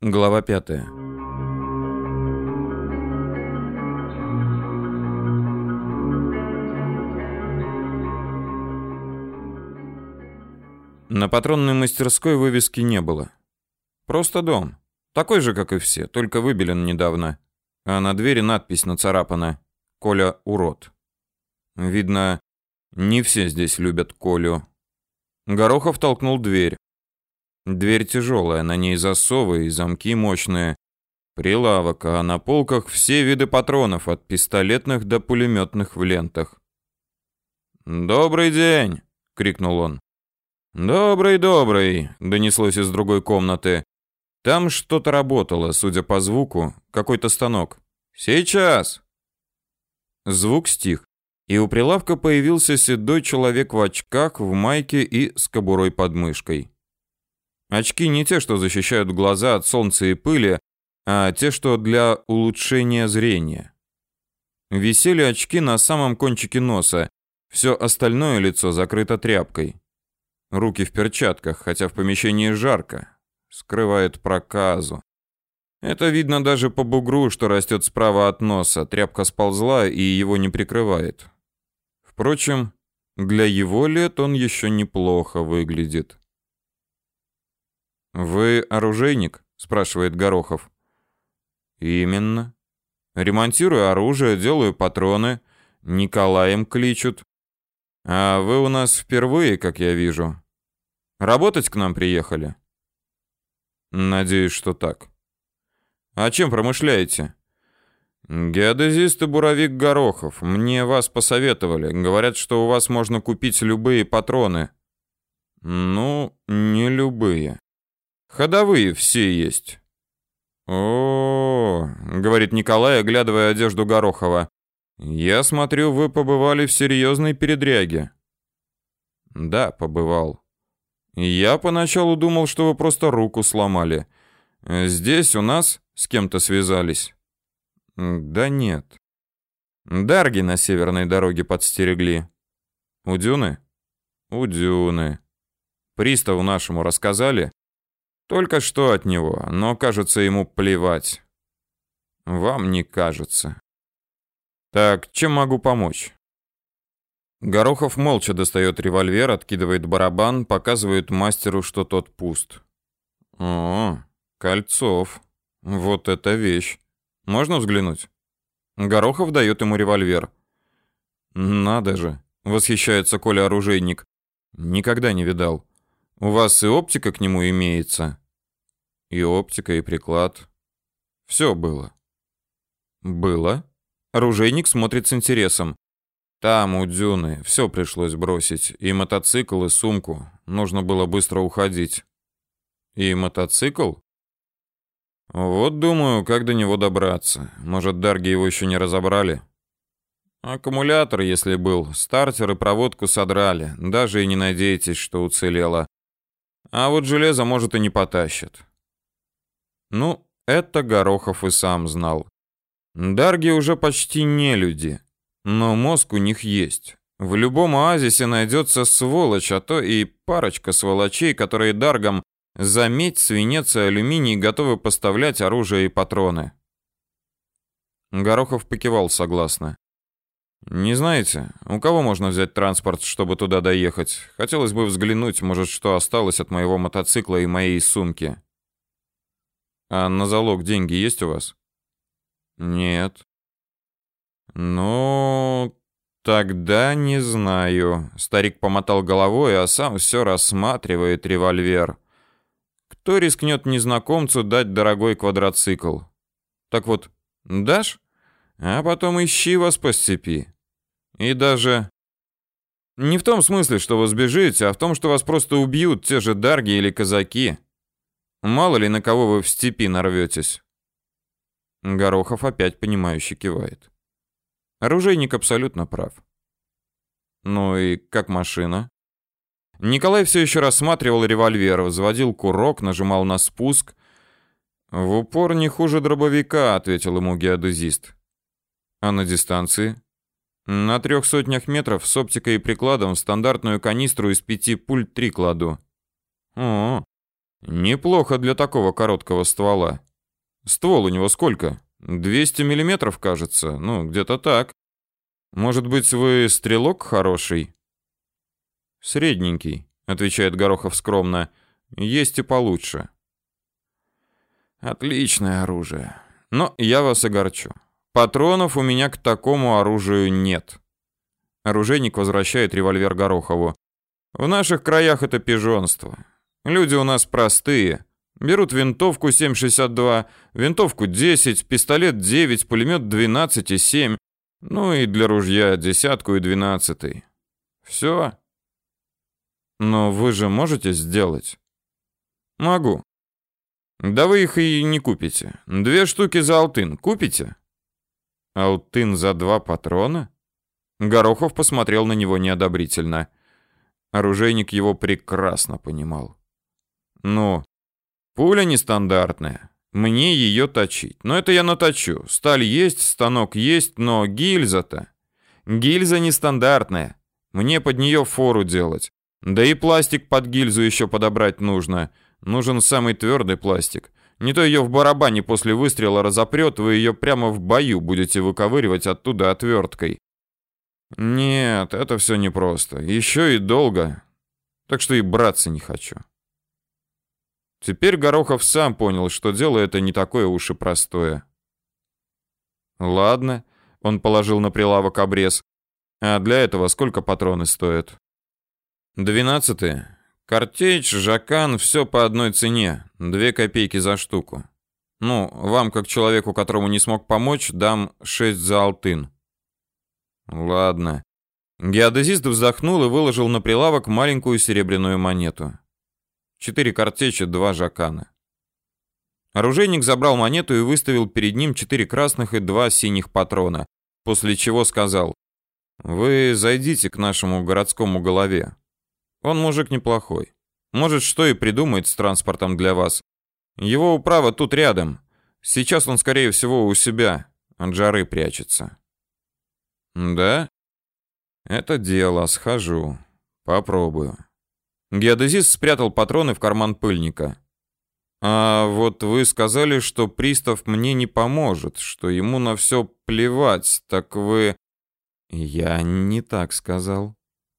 Глава пятая. На патронной мастерской вывески не было. Просто дом. Такой же, как и все, только выбелен недавно. А на двери надпись нацарапана «Коля урод». Видно, не все здесь любят Колю. Горохов толкнул дверь. Дверь тяжелая, на ней засовы и замки мощные. Прилавок, а на полках все виды патронов, от пистолетных до пулеметных в лентах. «Добрый день!» — крикнул он. «Добрый, добрый!» — донеслось из другой комнаты. Там что-то работало, судя по звуку, какой-то станок. «Сейчас!» Звук стих, и у прилавка появился седой человек в очках, в майке и с кобурой под мышкой. Очки не те, что защищают глаза от солнца и пыли, а те, что для улучшения зрения. Висели очки на самом кончике носа, все остальное лицо закрыто тряпкой. Руки в перчатках, хотя в помещении жарко. Скрывает проказу. Это видно даже по бугру, что растет справа от носа. Тряпка сползла и его не прикрывает. Впрочем, для его лет он еще неплохо выглядит. «Вы оружейник?» — спрашивает Горохов. «Именно. Ремонтирую оружие, делаю патроны. Николаем кличут. А вы у нас впервые, как я вижу. Работать к нам приехали?» «Надеюсь, что так». «А чем промышляете?» «Геодезист и буровик Горохов. Мне вас посоветовали. Говорят, что у вас можно купить любые патроны». «Ну, не любые. Ходовые все есть. О, говорит Николай, оглядывая одежду Горохова. Я смотрю, вы побывали в серьезной передряге. Да, побывал. Я поначалу думал, что вы просто руку сломали. Здесь у нас с кем-то связались. Да нет. Дарги на северной дороге подстерегли. У Дюны? У Дюны. Приставу нашему рассказали? Только что от него, но, кажется, ему плевать. Вам не кажется. Так, чем могу помочь? Горохов молча достает револьвер, откидывает барабан, показывает мастеру, что тот пуст. О, Кольцов. Вот это вещь. Можно взглянуть? Горохов дает ему револьвер. Надо же, восхищается Коля оружейник. Никогда не видал. У вас и оптика к нему имеется. И оптика, и приклад. Все было. Было? Оружейник смотрит с интересом. Там, у дюны, все пришлось бросить. И мотоцикл, и сумку. Нужно было быстро уходить. И мотоцикл? Вот думаю, как до него добраться. Может, Дарги его еще не разобрали? Аккумулятор, если был, стартер и проводку содрали. Даже и не надейтесь, что уцелело. А вот железо, может, и не потащит. Ну, это Горохов и сам знал. Дарги уже почти не люди, но мозг у них есть. В любом оазисе найдется сволочь, а то и парочка сволочей, которые Даргам за медь, свинец и алюминий готовы поставлять оружие и патроны. Горохов покивал согласно. Не знаете, у кого можно взять транспорт, чтобы туда доехать? Хотелось бы взглянуть, может, что осталось от моего мотоцикла и моей сумки. А на залог деньги есть у вас? Нет. Ну, тогда не знаю. Старик помотал головой, а сам все рассматривает револьвер. Кто рискнет незнакомцу дать дорогой квадроцикл? Так вот, дашь? А потом ищи вас по степи. И даже... Не в том смысле, что вы сбежите, а в том, что вас просто убьют те же дарги или казаки. Мало ли на кого вы в степи нарветесь. Горохов опять понимающе кивает. Оружейник абсолютно прав. Ну и как машина? Николай все еще рассматривал револьвер, взводил курок, нажимал на спуск. В упор не хуже дробовика, ответил ему геодезист. А на дистанции? На трех сотнях метров с оптикой и прикладом стандартную канистру из пяти пуль три кладу. О, Неплохо для такого короткого ствола. Ствол у него сколько? 200 миллиметров, кажется. Ну, где-то так. Может быть, вы стрелок хороший? Средненький, отвечает Горохов скромно. Есть и получше. Отличное оружие. Но я вас огорчу. Патронов у меня к такому оружию нет. Оружейник возвращает револьвер Горохову. В наших краях это пижонство. Люди у нас простые. Берут винтовку 7,62, винтовку 10, пистолет 9, пулемет 12 и 7, ну и для ружья десятку и двенадцатый. Все. Но вы же можете сделать? Могу. Да вы их и не купите. Две штуки за алтын купите? Алтын за два патрона? Горохов посмотрел на него неодобрительно. Оружейник его прекрасно понимал. Ну, пуля нестандартная. Мне ее точить. Но это я наточу. Сталь есть, станок есть, но гильза-то... Гильза нестандартная. Мне под нее фору делать. Да и пластик под гильзу еще подобрать нужно. Нужен самый твердый пластик. Не то ее в барабане после выстрела разопрет, вы ее прямо в бою будете выковыривать оттуда отверткой. Нет, это все непросто. Еще и долго. Так что и браться не хочу. Теперь Горохов сам понял, что дело это не такое уж и простое. Ладно, он положил на прилавок обрез. А для этого сколько патроны стоят? Двенадцатые. Картечь, жакан, все по одной цене, две копейки за штуку. Ну, вам, как человеку, которому не смог помочь, дам шесть за алтын. Ладно. Геодезист вздохнул и выложил на прилавок маленькую серебряную монету. Четыре картечи, два жакана. Оружейник забрал монету и выставил перед ним четыре красных и два синих патрона, после чего сказал: "Вы зайдите к нашему городскому голове. Он мужик неплохой. Может, что и придумает с транспортом для вас. Его управа тут рядом. Сейчас он, скорее всего, у себя. От жары прячется. Да? Это дело, схожу. Попробую. Геодезист спрятал патроны в карман пыльника. А вот вы сказали, что пристав мне не поможет, что ему на все плевать. Так вы Я не так сказал.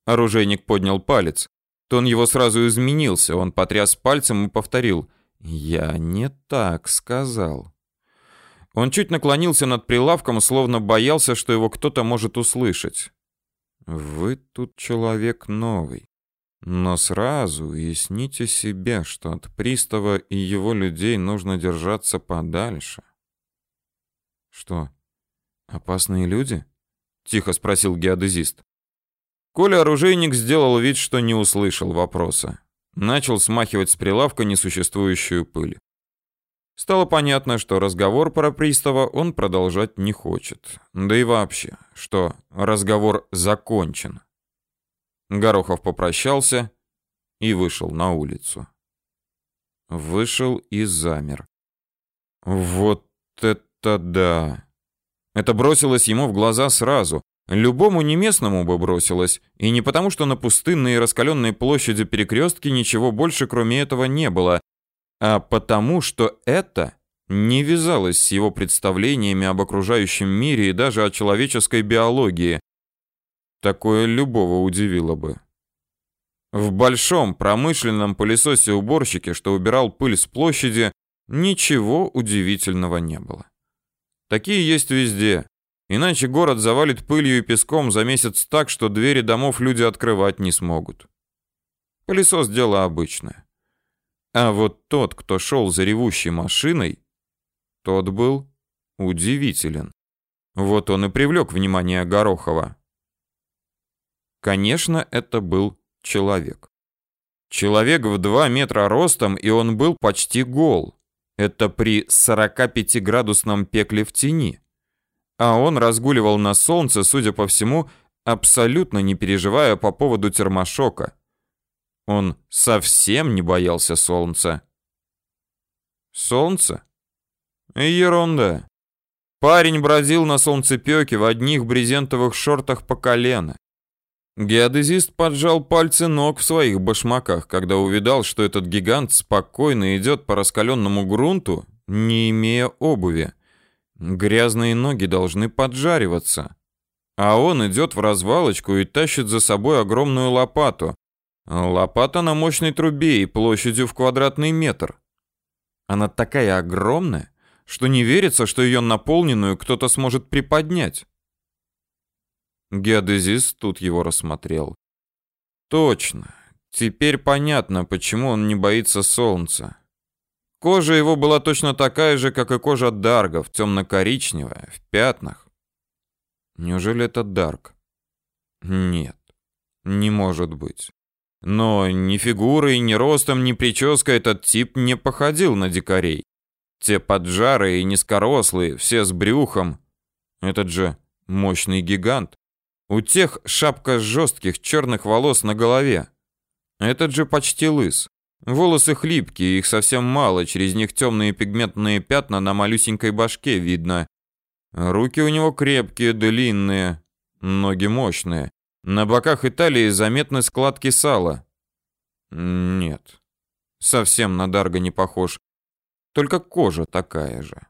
Оружейник поднял палец. Тон его сразу изменился. Он потряс пальцем и повторил: "Я не так сказал". Он чуть наклонился над прилавком, словно боялся, что его кто-то может услышать. Вы тут человек новый. Но сразу уясните себе, что от пристава и его людей нужно держаться подальше. Что? Опасные люди? тихо спросил геодезист. Коля оружейник сделал вид, что не услышал вопроса. Начал смахивать с прилавка несуществующую пыль. Стало понятно, что разговор про пристава он продолжать не хочет. Да и вообще, что разговор закончен. Горохов попрощался и вышел на улицу. Вышел и замер. Вот это да. Это бросилось ему в глаза сразу, Любому неместному бы бросилось, и не потому, что на пустынной и раскаленной площади перекрестки ничего больше кроме этого не было, а потому, что это не вязалось с его представлениями об окружающем мире и даже о человеческой биологии. Такое любого удивило бы. В большом промышленном пылесосе-уборщике, что убирал пыль с площади, ничего удивительного не было. Такие есть везде, Иначе город завалит пылью и песком за месяц так, что двери домов люди открывать не смогут. Пылесос дело обычное. А вот тот, кто шел за ревущей машиной, тот был удивителен. Вот он и привлек внимание Горохова. Конечно, это был человек. Человек в 2 метра ростом, и он был почти гол. Это при 45-градусном пекле в тени а он разгуливал на солнце, судя по всему, абсолютно не переживая по поводу термошока. Он совсем не боялся солнца. Солнце? Ерунда. Парень бродил на солнцепёке в одних брезентовых шортах по колено. Геодезист поджал пальцы ног в своих башмаках, когда увидал, что этот гигант спокойно идет по раскаленному грунту, не имея обуви. Грязные ноги должны поджариваться. А он идет в развалочку и тащит за собой огромную лопату. Лопата на мощной трубе и площадью в квадратный метр. Она такая огромная, что не верится, что ее наполненную кто-то сможет приподнять. Геодезист тут его рассмотрел. Точно. Теперь понятно, почему он не боится солнца. Кожа его была точно такая же, как и кожа Даргов, темно-коричневая, в пятнах. Неужели это Дарк? Нет, не может быть. Но ни фигурой, ни ростом, ни прической этот тип не походил на дикарей. Те поджарые и низкорослые, все с брюхом. Этот же мощный гигант. У тех шапка жестких черных волос на голове. Этот же почти лыс. Волосы хлипкие, их совсем мало, через них темные пигментные пятна на малюсенькой башке видно. Руки у него крепкие, длинные, ноги мощные. На боках и талии заметны складки сала. Нет, совсем на Дарга не похож. Только кожа такая же.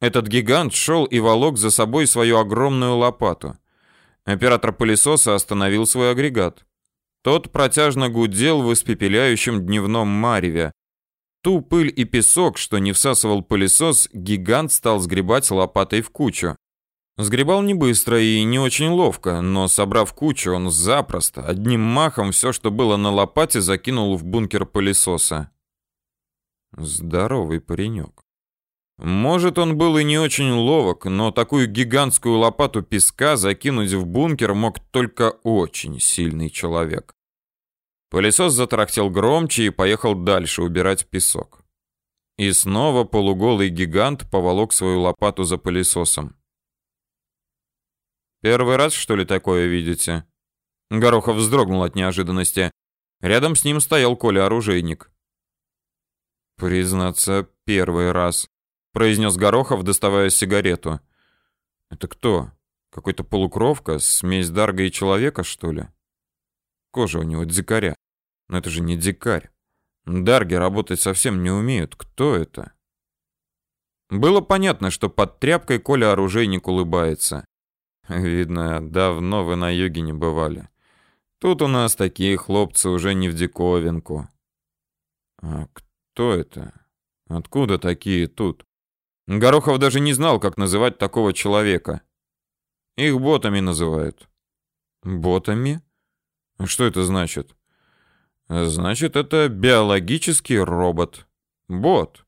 Этот гигант шел и волок за собой свою огромную лопату. Оператор пылесоса остановил свой агрегат. Тот протяжно гудел в испепеляющем дневном мареве. Ту пыль и песок, что не всасывал пылесос, гигант стал сгребать лопатой в кучу. Сгребал не быстро и не очень ловко, но собрав кучу, он запросто, одним махом все, что было на лопате, закинул в бункер пылесоса. Здоровый паренек. Может, он был и не очень ловок, но такую гигантскую лопату песка закинуть в бункер мог только очень сильный человек. Пылесос затарахтел громче и поехал дальше убирать песок. И снова полуголый гигант поволок свою лопату за пылесосом. «Первый раз, что ли, такое видите?» Горохов вздрогнул от неожиданности. Рядом с ним стоял Коля-оружейник. «Признаться, первый раз», произнес Горохов, доставая сигарету. Это кто? Какой-то полукровка, смесь дарга и человека, что ли? Кожа у него дикаря. Но это же не дикарь. Дарги работать совсем не умеют. Кто это? Было понятно, что под тряпкой Коля оружейник улыбается. Видно, давно вы на юге не бывали. Тут у нас такие хлопцы уже не в диковинку. А кто это? Откуда такие тут? Горохов даже не знал, как называть такого человека. Их ботами называют. Ботами? Что это значит? Значит, это биологический робот. Бот.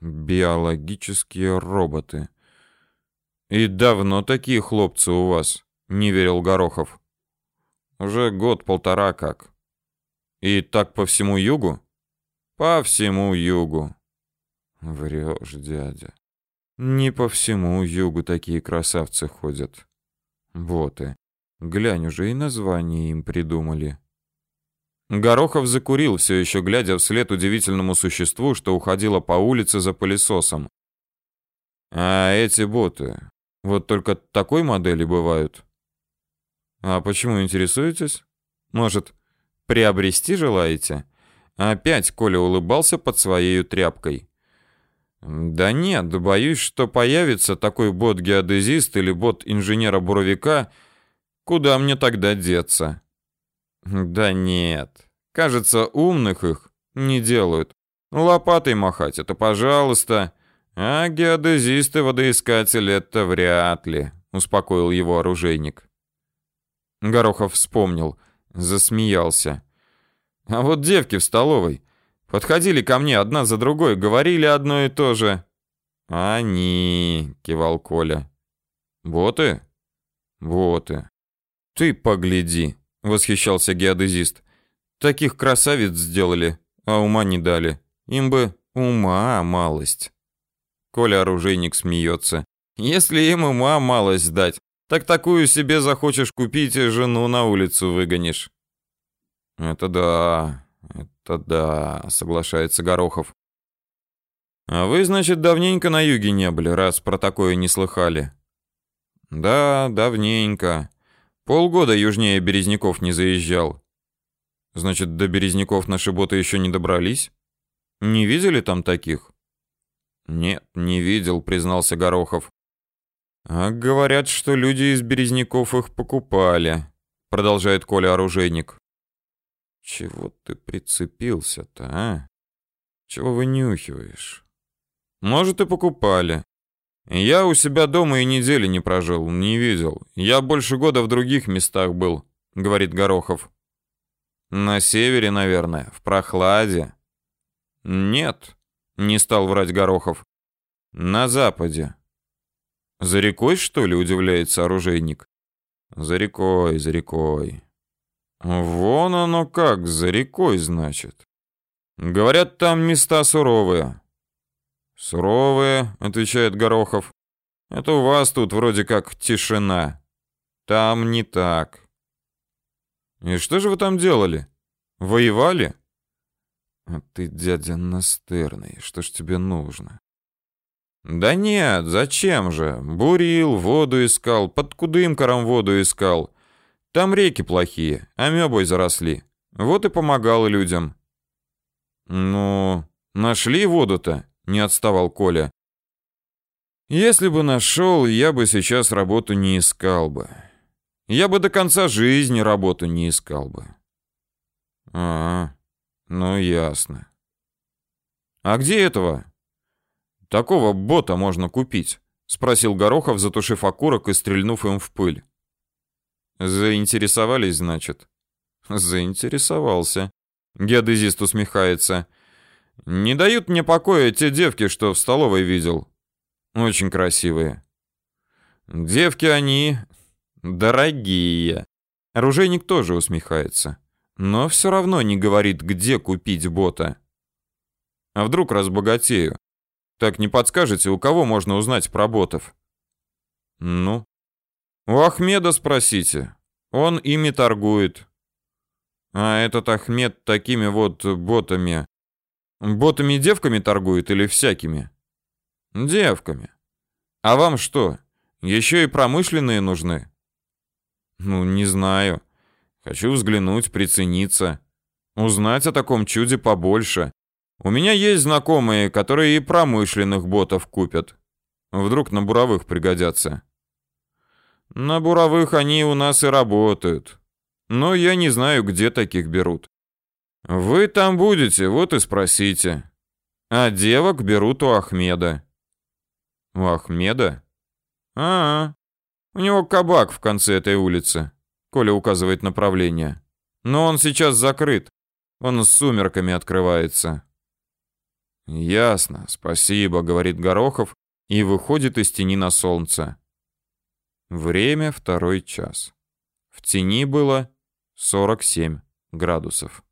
Биологические роботы. И давно такие хлопцы у вас? Не верил Горохов. Уже год-полтора как. И так по всему югу? По всему югу. Врешь, дядя. Не по всему югу такие красавцы ходят. Вот и. Глянь, уже и название им придумали. Горохов закурил, все еще глядя вслед удивительному существу, что уходило по улице за пылесосом. А эти боты, вот только такой модели бывают. А почему интересуетесь? Может, приобрести желаете? Опять Коля улыбался под своей тряпкой. Да нет, боюсь, что появится такой бот-геодезист или бот-инженера-буровика. Куда мне тогда деться? Да нет. Кажется, умных их не делают. Лопатой махать это, пожалуйста. А геодезисты-водоискатели это вряд ли, успокоил его оружейник. Горохов вспомнил, засмеялся. А вот девки в столовой Подходили ко мне одна за другой, говорили одно и то же. «Они», — кивал Коля. «Боты?» «Боты». «Ты погляди», — восхищался геодезист. «Таких красавиц сделали, а ума не дали. Им бы ума малость». Коля-оружейник смеется. «Если им ума малость дать, так такую себе захочешь купить и жену на улицу выгонишь». «Это да, «Это да», — соглашается Горохов. «А вы, значит, давненько на юге не были, раз про такое не слыхали?» «Да, давненько. Полгода южнее Березняков не заезжал. Значит, до Березняков наши боты еще не добрались? Не видели там таких? Нет, не видел, признался Горохов. А говорят, что люди из Березняков их покупали, продолжает Коля оружейник. Чего ты прицепился-то, а? Чего вынюхиваешь? Может, и покупали. Я у себя дома и недели не прожил, не видел. Я больше года в других местах был, говорит Горохов. На севере, наверное, в прохладе. Нет, не стал врать Горохов. На западе. За рекой, что ли, удивляется оружейник. За рекой, за рекой. Вон оно как, за рекой, значит. Говорят, там места суровые. Суровые, отвечает Горохов. Это у вас тут вроде как тишина. Там не так. И что же вы там делали? Воевали? А ты, дядя настырный, что ж тебе нужно? Да нет, зачем же? Бурил, воду искал, под кудымкором воду искал. Там реки плохие, амебой заросли. Вот и помогал людям. Ну, нашли воду-то? Не отставал Коля. Если бы нашел, я бы сейчас работу не искал бы. Я бы до конца жизни работу не искал бы. А, ну ясно. А где этого? Такого бота можно купить, спросил Горохов, затушив окурок и стрельнув им в пыль. Заинтересовались, значит? Заинтересовался. Геодезист усмехается. Не дают мне покоя те девки, что в столовой видел. Очень красивые. Девки они дорогие. Оружейник тоже усмехается, но все равно не говорит, где купить бота. А вдруг разбогатею? Так не подскажете, у кого можно узнать про ботов? Ну, у Ахмеда спросите. Он ими торгует. А этот Ахмед такими вот ботами Ботами-девками торгует или всякими? Девками. А вам что, еще и промышленные нужны? Ну, не знаю. Хочу взглянуть, прицениться. Узнать о таком чуде побольше. У меня есть знакомые, которые и промышленных ботов купят. Вдруг на буровых пригодятся. На буровых они у нас и работают. Но я не знаю, где таких берут. Вы там будете, вот и спросите. А девок берут у Ахмеда. У Ахмеда? А, -а. у него кабак в конце этой улицы. Коля указывает направление. Но он сейчас закрыт. Он с сумерками открывается. Ясно, спасибо, говорит Горохов и выходит из тени на солнце. Время второй час. В тени было 47 градусов.